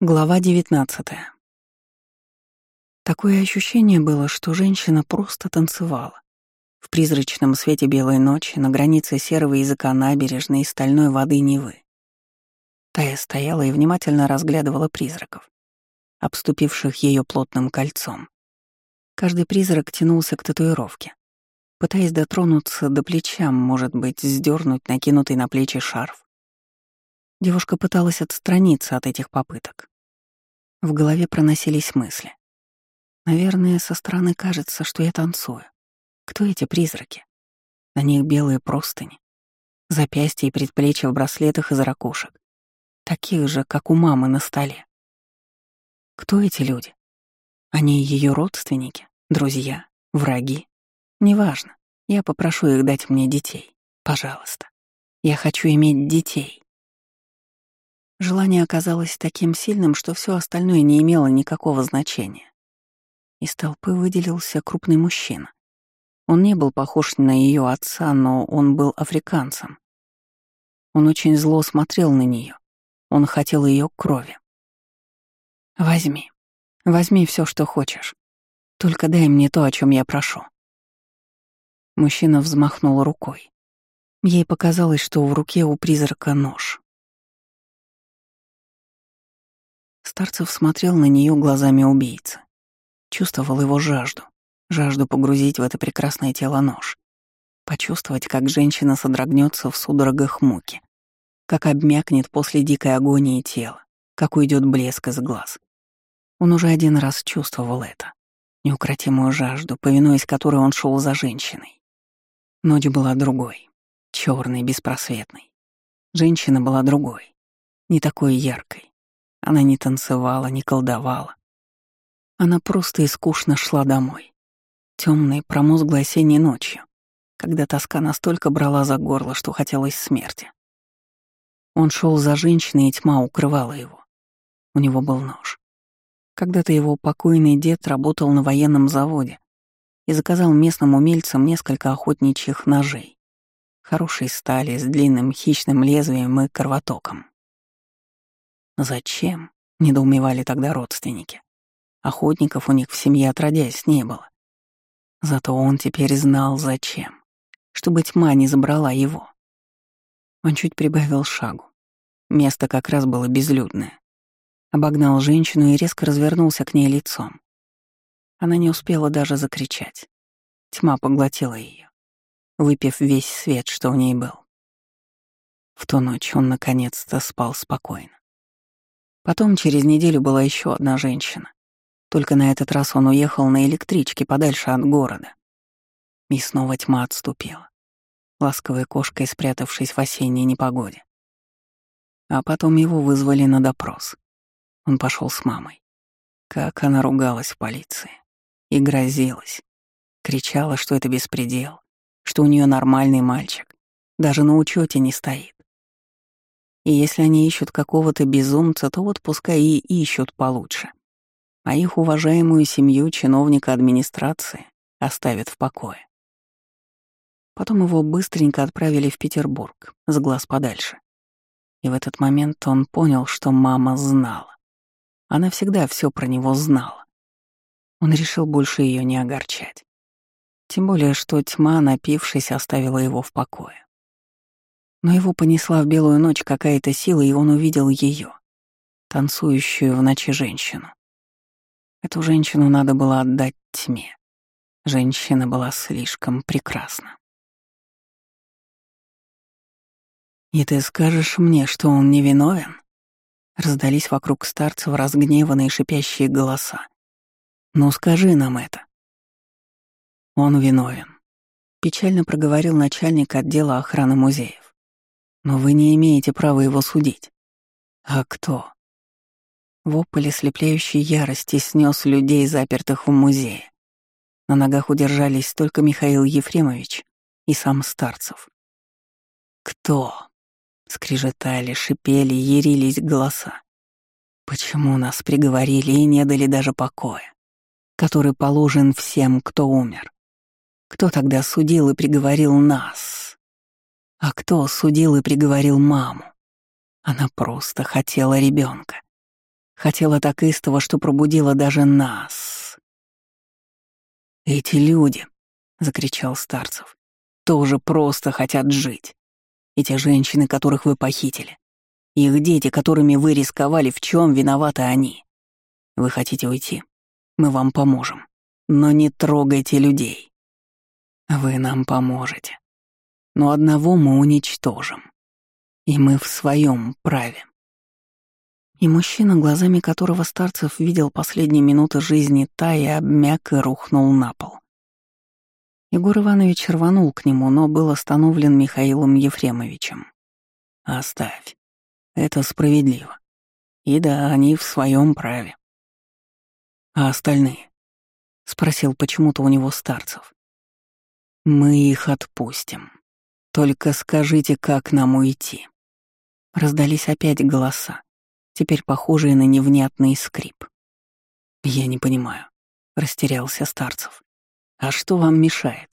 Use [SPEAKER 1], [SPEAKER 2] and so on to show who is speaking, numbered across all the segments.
[SPEAKER 1] Глава 19 Такое ощущение было, что женщина просто танцевала. В призрачном свете белой ночи на границе серого языка набережной и стальной воды Невы. Тая стояла и внимательно разглядывала призраков, обступивших ее плотным кольцом. Каждый призрак тянулся к татуировке, пытаясь дотронуться до плеча, может быть, сдернуть накинутый на плечи шарф. Девушка пыталась отстраниться от этих попыток, в голове проносились мысли. Наверное, со стороны кажется, что я танцую. Кто эти призраки? На них белые простыни, запястья и предплечья в браслетах из ракушек, таких же, как у мамы на столе. Кто эти люди? Они ее родственники, друзья, враги? Неважно. Я попрошу их дать мне детей. Пожалуйста. Я хочу иметь детей. Желание оказалось таким сильным, что все остальное не имело никакого значения. Из толпы выделился крупный мужчина. Он не был похож на ее отца, но он был африканцем. Он очень зло смотрел на нее. Он хотел ее крови. «Возьми. Возьми все, что хочешь. Только дай мне то, о чем я прошу». Мужчина взмахнул рукой. Ей показалось, что в руке у призрака нож. Старцев смотрел на нее глазами убийцы. Чувствовал его жажду, жажду погрузить в это прекрасное тело нож. Почувствовать, как женщина содрогнется в судорогах муки, как обмякнет после дикой агонии тело, как уйдет блеск из глаз. Он уже один раз чувствовал это, неукротимую жажду, повинуясь которой он шел за женщиной. Ночь была другой, черной, беспросветной. Женщина была другой, не такой яркой, она не танцевала, не колдовала. Она просто и скучно шла домой. Темной, промозглой осенней ночью, когда тоска настолько брала за горло, что хотелось смерти. Он шел за женщиной, и тьма укрывала его. У него был нож. Когда-то его покойный дед работал на военном заводе и заказал местным умельцам несколько охотничьих ножей. Хорошей стали, с длинным хищным лезвием и кровотоком. Зачем? Недоумевали тогда родственники. Охотников у них в семье отродясь не было. Зато он теперь знал, зачем. Чтобы тьма не забрала его. Он чуть прибавил шагу. Место как раз было безлюдное. Обогнал женщину и резко развернулся к ней лицом. Она не успела даже закричать. Тьма поглотила ее, выпив весь свет, что в ней был. В ту ночь он наконец-то спал спокойно. Потом через неделю была еще одна женщина. Только на этот раз он уехал на электричке подальше от города. И снова тьма отступила, ласковой кошкой спрятавшись в осенней непогоде. А потом его вызвали на допрос. Он пошел с мамой. Как она ругалась в полиции. И грозилась. Кричала, что это беспредел, что у нее нормальный мальчик, даже на учете не стоит. И если они ищут какого-то безумца, то вот пускай и ищут получше. А их уважаемую семью чиновника администрации оставят в покое. Потом его быстренько отправили в Петербург, с глаз подальше. И в этот момент он понял, что мама знала. Она всегда все про него знала. Он решил больше ее не огорчать. Тем более, что тьма, напившись, оставила его в покое. Но его понесла в белую ночь какая-то сила, и он увидел ее, танцующую в ночи женщину. Эту женщину надо было отдать тьме. Женщина была слишком прекрасна. «И ты скажешь мне, что он невиновен?» Раздались вокруг старцев разгневанные шипящие голоса. «Ну скажи нам это». «Он виновен», — печально проговорил начальник отдела охраны музеев. Но вы не имеете права его судить. А кто? Вопль слепляющей ярости снес людей, запертых в музее. На ногах удержались только Михаил Ефремович и сам Старцев. «Кто?» — скрижетали, шипели, ярились голоса. «Почему нас приговорили и не дали даже покоя, который положен всем, кто умер? Кто тогда судил и приговорил нас?» А кто судил и приговорил маму? Она просто хотела ребенка. Хотела так истово, что пробудила даже нас. «Эти люди», — закричал Старцев, — «тоже просто хотят жить. Эти женщины, которых вы похитили. Их дети, которыми вы рисковали, в чем виноваты они? Вы хотите уйти? Мы вам поможем. Но не трогайте людей. Вы нам поможете. Но одного мы уничтожим. И мы в своем праве. И мужчина, глазами которого Старцев видел последние минуты жизни Тая, обмяк и рухнул на пол. Егор Иванович рванул к нему, но был остановлен Михаилом Ефремовичем. «Оставь. Это справедливо. И да, они в своем праве. А остальные? Спросил почему-то у него старцев. Мы их отпустим. Только скажите, как нам уйти. Раздались опять голоса, теперь похожие на невнятный скрип. Я не понимаю, растерялся старцев. А что вам мешает?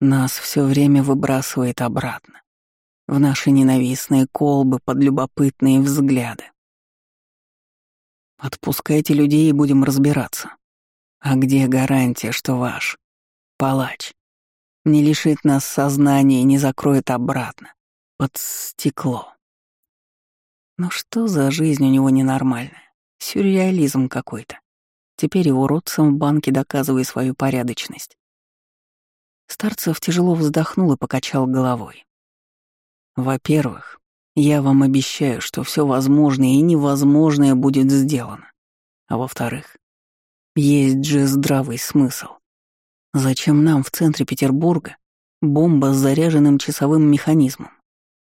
[SPEAKER 1] Нас все время выбрасывает обратно в наши ненавистные колбы под любопытные взгляды. Отпускайте людей и будем разбираться. А где гарантия, что ваш палач не лишит нас сознания и не закроет обратно, под стекло? Но что за жизнь у него ненормальная? Сюрреализм какой-то. Теперь и уродцам в банке доказывая свою порядочность. Старцев тяжело вздохнул и покачал головой. Во-первых, я вам обещаю, что все возможное и невозможное будет сделано. А во-вторых, есть же здравый смысл. Зачем нам в центре Петербурга бомба с заряженным часовым механизмом,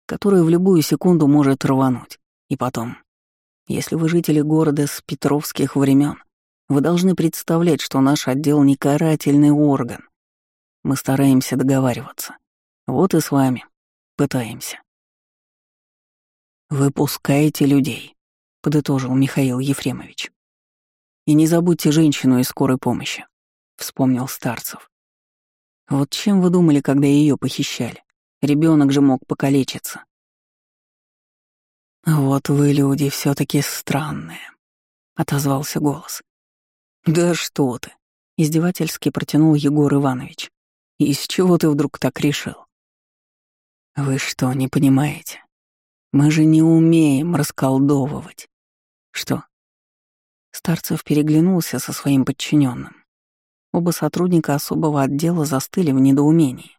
[SPEAKER 1] который в любую секунду может рвануть? И потом, если вы жители города с петровских времен, вы должны представлять, что наш отдел не карательный орган. Мы стараемся договариваться. Вот и с вами Пытаемся. «Выпускаете людей», — подытожил Михаил Ефремович. «И не забудьте женщину из скорой помощи», — вспомнил Старцев. «Вот чем вы думали, когда ее похищали? Ребенок же мог покалечиться». «Вот вы, люди, все таки странные», — отозвался голос. «Да что ты!» — издевательски протянул Егор Иванович. «Из чего ты вдруг так решил?» «Вы что, не понимаете? Мы же не умеем расколдовывать». «Что?» Старцев переглянулся со своим подчиненным. Оба сотрудника особого отдела застыли в недоумении.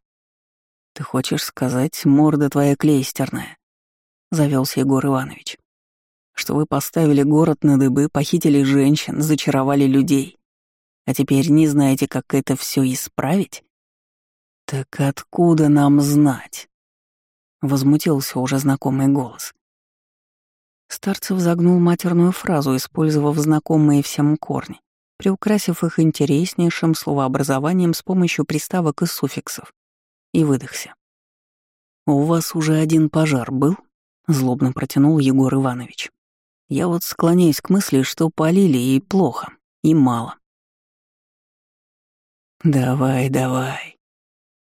[SPEAKER 1] «Ты хочешь сказать, морда твоя клейстерная?» — завелся Егор Иванович. «Что вы поставили город на дыбы, похитили женщин, зачаровали людей, а теперь не знаете, как это все исправить?» «Так откуда нам знать?» Возмутился уже знакомый голос. Старцев загнул матерную фразу, использовав знакомые всем корни, приукрасив их интереснейшим словообразованием с помощью приставок и суффиксов, и выдохся. «У вас уже один пожар был?» — злобно протянул Егор Иванович. «Я вот склоняюсь к мысли, что полили и плохо, и мало». «Давай, давай»,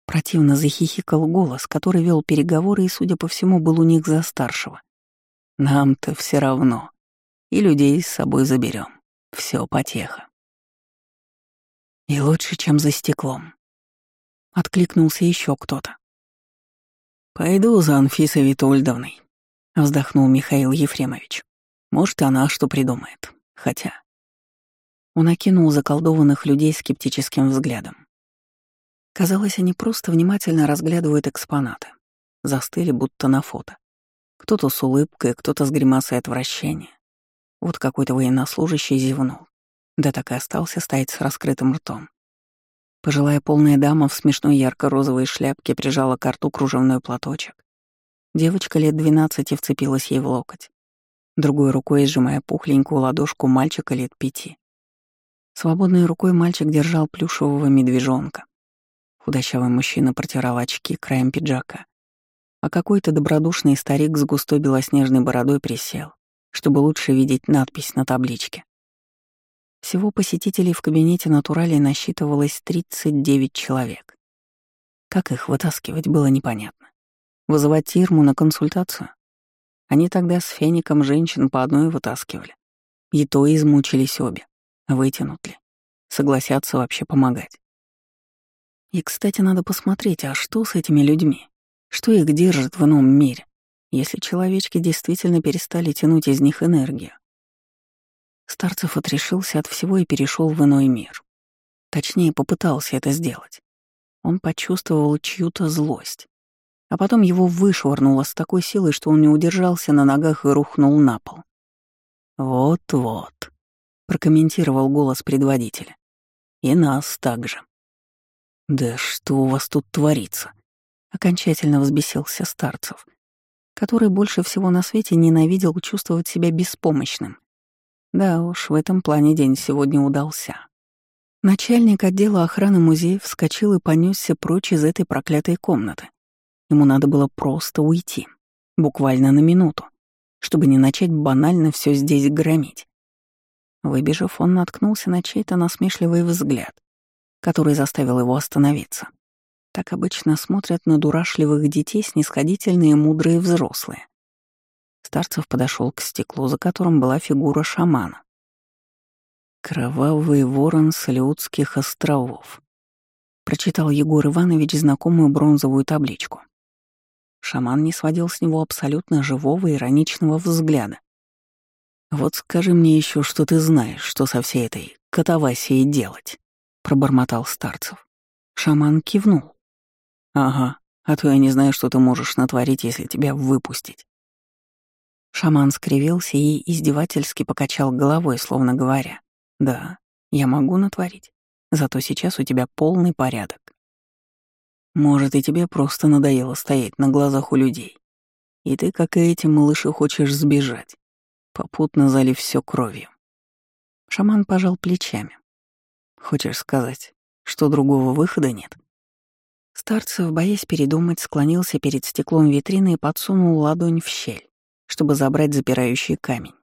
[SPEAKER 1] Противно захихикал голос, который вел переговоры и, судя по всему, был у них за старшего. «Нам-то все равно. И людей с собой заберем. Все потеха». «И лучше, чем за стеклом». Откликнулся еще кто-то. «Пойду за Анфисой Витольдовной», — вздохнул Михаил Ефремович. «Может, она что придумает. Хотя...» Он окинул заколдованных людей скептическим взглядом. Казалось, они просто внимательно разглядывают экспонаты. Застыли, будто на фото. Кто-то с улыбкой, кто-то с гримасой отвращения. Вот какой-то военнослужащий зевнул. Да так и остался стоять с раскрытым ртом. Пожилая полная дама в смешной ярко-розовой шляпке прижала к рту кружевной платочек. Девочка лет двенадцати вцепилась ей в локоть. Другой рукой, сжимая пухленькую ладошку мальчика лет пяти. Свободной рукой мальчик держал плюшевого медвежонка. Худощавый мужчина протирал очки краем пиджака, а какой-то добродушный старик с густой белоснежной бородой присел, чтобы лучше видеть надпись на табличке. Всего посетителей в кабинете натуралей насчитывалось 39 человек. Как их вытаскивать, было непонятно. Вызывать Ирму на консультацию? Они тогда с Феником женщин по одной вытаскивали. И то измучились обе. Вытянут ли? Согласятся вообще помогать? И, кстати, надо посмотреть, а что с этими людьми? Что их держит в ином мире, если человечки действительно перестали тянуть из них энергию? Старцев отрешился от всего и перешел в иной мир. Точнее, попытался это сделать. Он почувствовал чью-то злость. А потом его вышвырнуло с такой силой, что он не удержался на ногах и рухнул на пол. «Вот-вот», — прокомментировал голос предводителя. «И нас также». «Да что у вас тут творится?» — окончательно взбесился Старцев, который больше всего на свете ненавидел чувствовать себя беспомощным. Да уж, в этом плане день сегодня удался. Начальник отдела охраны музея вскочил и понесся прочь из этой проклятой комнаты. Ему надо было просто уйти, буквально на минуту, чтобы не начать банально все здесь громить. Выбежав, он наткнулся на чей-то насмешливый взгляд, который заставил его остановиться. Так обычно смотрят на дурашливых детей снисходительные мудрые взрослые. Старцев подошел к стеклу, за которым была фигура шамана. «Кровавый ворон с Людских островов», — прочитал Егор Иванович знакомую бронзовую табличку. Шаман не сводил с него абсолютно живого ироничного взгляда. «Вот скажи мне еще, что ты знаешь, что со всей этой катавасией делать», — пробормотал Старцев. Шаман кивнул. «Ага, а то я не знаю, что ты можешь натворить, если тебя выпустить». Шаман скривился и издевательски покачал головой, словно говоря, «Да, я могу натворить, зато сейчас у тебя полный порядок». Может, и тебе просто надоело стоять на глазах у людей. И ты, как и эти малыши, хочешь сбежать, попутно залив все кровью. Шаман пожал плечами. Хочешь сказать, что другого выхода нет? Старцев, боясь передумать, склонился перед стеклом витрины и подсунул ладонь в щель, чтобы забрать запирающий камень.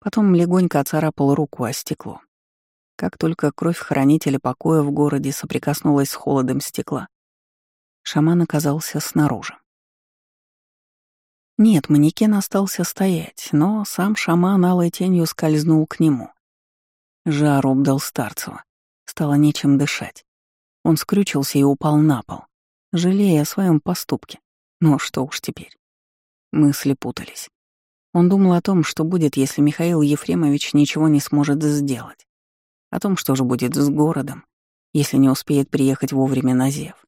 [SPEAKER 1] Потом легонько оцарапал руку о стекло. Как только кровь хранителя покоя в городе соприкоснулась с холодом стекла, Шаман оказался снаружи. Нет, манекен остался стоять, но сам шаман алой тенью скользнул к нему. Жар обдал Старцева. Стало нечем дышать. Он скрючился и упал на пол, жалея о своем поступке. Ну что уж теперь. Мысли путались. Он думал о том, что будет, если Михаил Ефремович ничего не сможет сделать. О том, что же будет с городом, если не успеет приехать вовремя на Зев.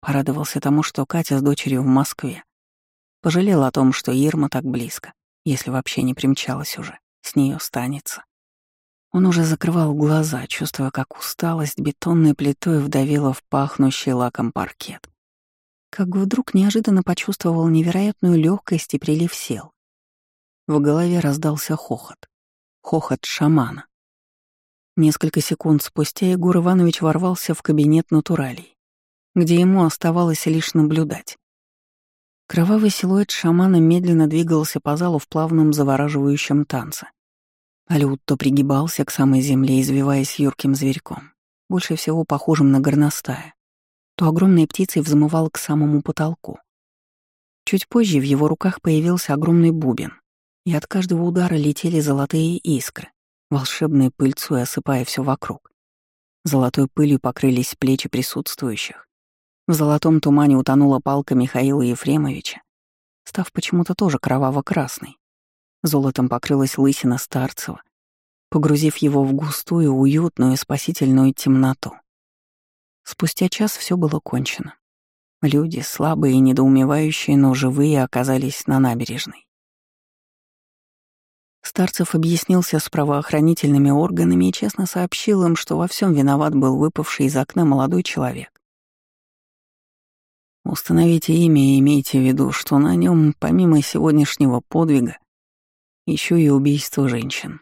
[SPEAKER 1] Порадовался тому, что Катя с дочерью в Москве. Пожалел о том, что Ирма так близко, если вообще не примчалась уже, с нее станется. Он уже закрывал глаза, чувствуя, как усталость бетонной плитой вдавила в пахнущий лаком паркет. Как вдруг неожиданно почувствовал невероятную легкость и прилив сил. В голове раздался хохот. Хохот шамана. Несколько секунд спустя Егор Иванович ворвался в кабинет натуралей где ему оставалось лишь наблюдать. Кровавый силуэт шамана медленно двигался по залу в плавном завораживающем танце. Алют то пригибался к самой земле, извиваясь юрким зверьком, больше всего похожим на горностая, то огромной птицей взмывал к самому потолку. Чуть позже в его руках появился огромный бубен, и от каждого удара летели золотые искры, волшебной пыльцой осыпая все вокруг. Золотой пылью покрылись плечи присутствующих, в золотом тумане утонула палка Михаила Ефремовича, став почему-то тоже кроваво-красной. Золотом покрылась лысина Старцева, погрузив его в густую, уютную, спасительную темноту. Спустя час все было кончено. Люди, слабые и недоумевающие, но живые, оказались на набережной. Старцев объяснился с правоохранительными органами и честно сообщил им, что во всем виноват был выпавший из окна молодой человек. Установите имя и имейте в виду, что на нем, помимо сегодняшнего подвига, еще и убийство женщин.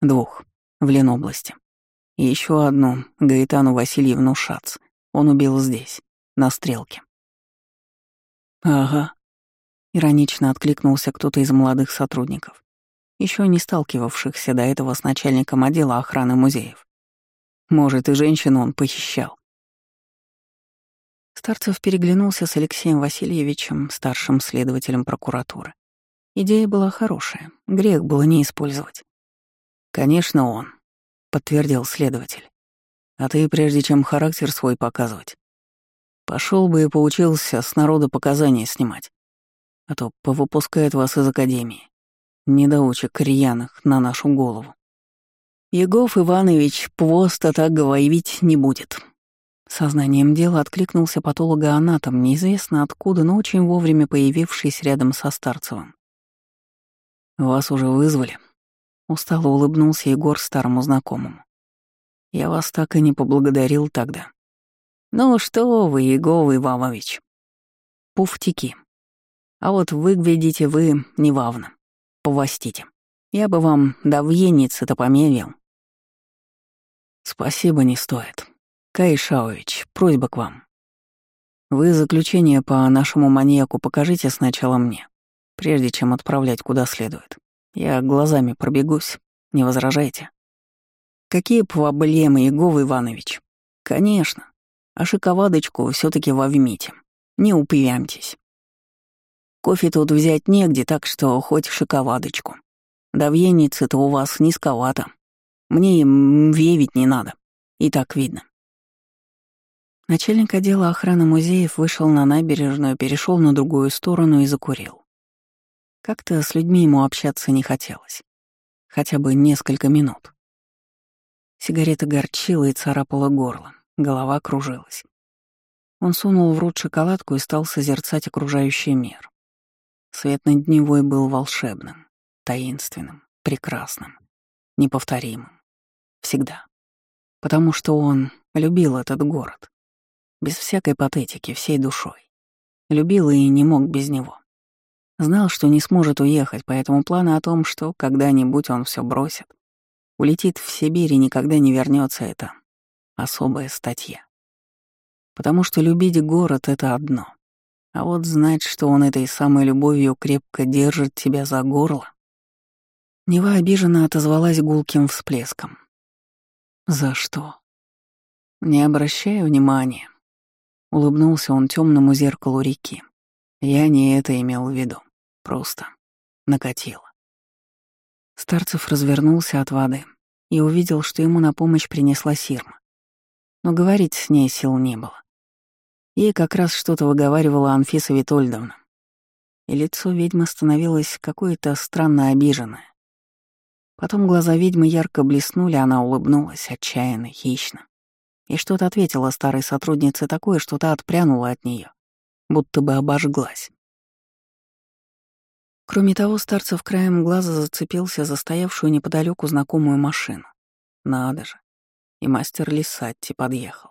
[SPEAKER 1] Двух, в Ленобласти. И еще одну, Гаэтану Васильевну Шац. Он убил здесь, на стрелке. «Ага», — иронично откликнулся кто-то из молодых сотрудников, еще не сталкивавшихся до этого с начальником отдела охраны музеев. Может, и женщину он похищал. Старцев переглянулся с Алексеем Васильевичем, старшим следователем прокуратуры. Идея была хорошая, грех было не использовать. «Конечно, он», — подтвердил следователь. «А ты, прежде чем характер свой показывать, пошел бы и поучился с народа показания снимать, а то повыпускает вас из академии, недоучек рьяных на нашу голову». Егов Иванович просто так говорить не будет. Сознанием дела откликнулся патологоанатом, неизвестно откуда, но очень вовремя появившийся рядом со Старцевым. «Вас уже вызвали?» Устало улыбнулся Егор старому знакомому. «Я вас так и не поблагодарил тогда». «Ну что вы, Егор Иванович?» «Пуфтики. А вот выглядите вы невавно. Повостите. Я бы вам до вьеницы-то померил». «Спасибо, не стоит. Кай Шаович, просьба к вам. Вы заключение по нашему маньяку покажите сначала мне, прежде чем отправлять куда следует. Я глазами пробегусь, не возражайте. Какие проблемы, Егов Иванович? Конечно. А шоколадочку все таки возьмите. Не упрямьтесь. Кофе тут взять негде, так что хоть шоколадочку. Да вьеницы-то у вас низковато. Мне им веять не надо. И так видно. Начальник отдела охраны музеев вышел на набережную, перешел на другую сторону и закурил. Как-то с людьми ему общаться не хотелось. Хотя бы несколько минут. Сигарета горчила и царапала горло, голова кружилась. Он сунул в рот шоколадку и стал созерцать окружающий мир. Свет над дневой был волшебным, таинственным, прекрасным, неповторимым. Всегда. Потому что он любил этот город. Без всякой патетики, всей душой. Любил и не мог без него. Знал, что не сможет уехать, поэтому планы о том, что когда-нибудь он все бросит, улетит в Сибирь и никогда не вернется, это особая статья. Потому что любить город — это одно. А вот знать, что он этой самой любовью крепко держит тебя за горло... Нева обиженно отозвалась гулким всплеском. «За что?» «Не обращай внимания», — улыбнулся он темному зеркалу реки. Я не это имел в виду. Просто накатило. Старцев развернулся от воды и увидел, что ему на помощь принесла Сирма. Но говорить с ней сил не было. Ей как раз что-то выговаривала Анфиса Витольдовна. И лицо ведьмы становилось какое-то странно обиженное. Потом глаза ведьмы ярко блеснули, она улыбнулась, отчаянно, хищно. И что-то ответила старой сотруднице такое, что та отпрянула от нее будто бы обожглась. Кроме того, Старцев краем глаза зацепился за стоявшую неподалеку знакомую машину. Надо же. И мастер Лисатти подъехал.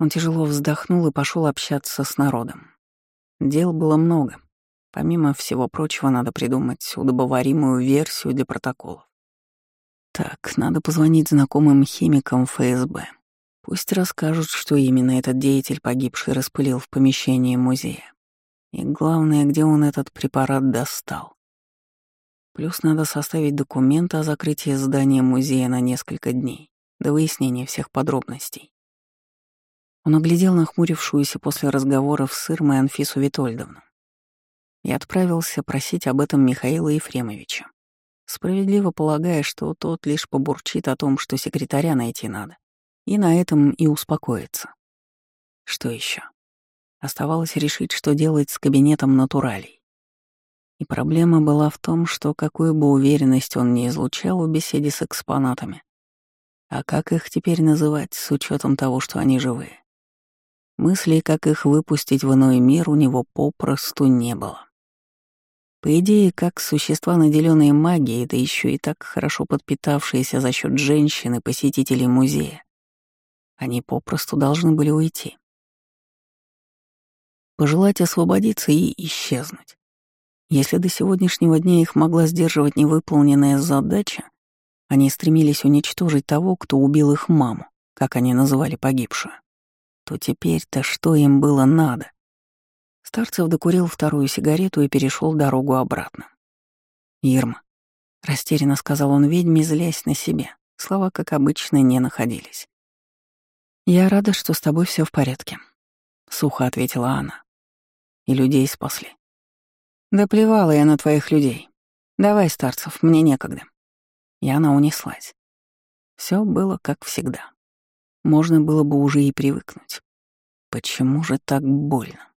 [SPEAKER 1] Он тяжело вздохнул и пошел общаться с народом. Дел было много. Помимо всего прочего, надо придумать удобоваримую версию для протоколов. Так, надо позвонить знакомым химикам ФСБ. Пусть расскажут, что именно этот деятель погибший распылил в помещении музея. И главное, где он этот препарат достал. Плюс надо составить документы о закрытии здания музея на несколько дней, до выяснения всех подробностей. Он оглядел нахмурившуюся после разговоров с Ирмой Анфису Витольдовну и отправился просить об этом Михаила Ефремовича, справедливо полагая, что тот лишь побурчит о том, что секретаря найти надо. И на этом и успокоиться. Что еще? Оставалось решить, что делать с кабинетом натуралей. И проблема была в том, что какую бы уверенность он ни излучал в беседе с экспонатами, а как их теперь называть с учетом того, что они живые? Мыслей, как их выпустить в иной мир, у него попросту не было. По идее, как существа, наделенные магией, да еще и так хорошо подпитавшиеся за счет женщин и посетителей музея, они попросту должны были уйти. Пожелать освободиться и исчезнуть. Если до сегодняшнего дня их могла сдерживать невыполненная задача, они стремились уничтожить того, кто убил их маму, как они называли погибшую, то теперь-то что им было надо? Старцев докурил вторую сигарету и перешел дорогу обратно. «Ирма», — растерянно сказал он ведьме, злясь на себя, слова, как обычно, не находились. «Я рада, что с тобой все в порядке», — сухо ответила она. «И людей спасли». «Да плевала я на твоих людей. Давай, старцев, мне некогда». и она унеслась. Все было как всегда. Можно было бы уже и привыкнуть. Почему же так больно?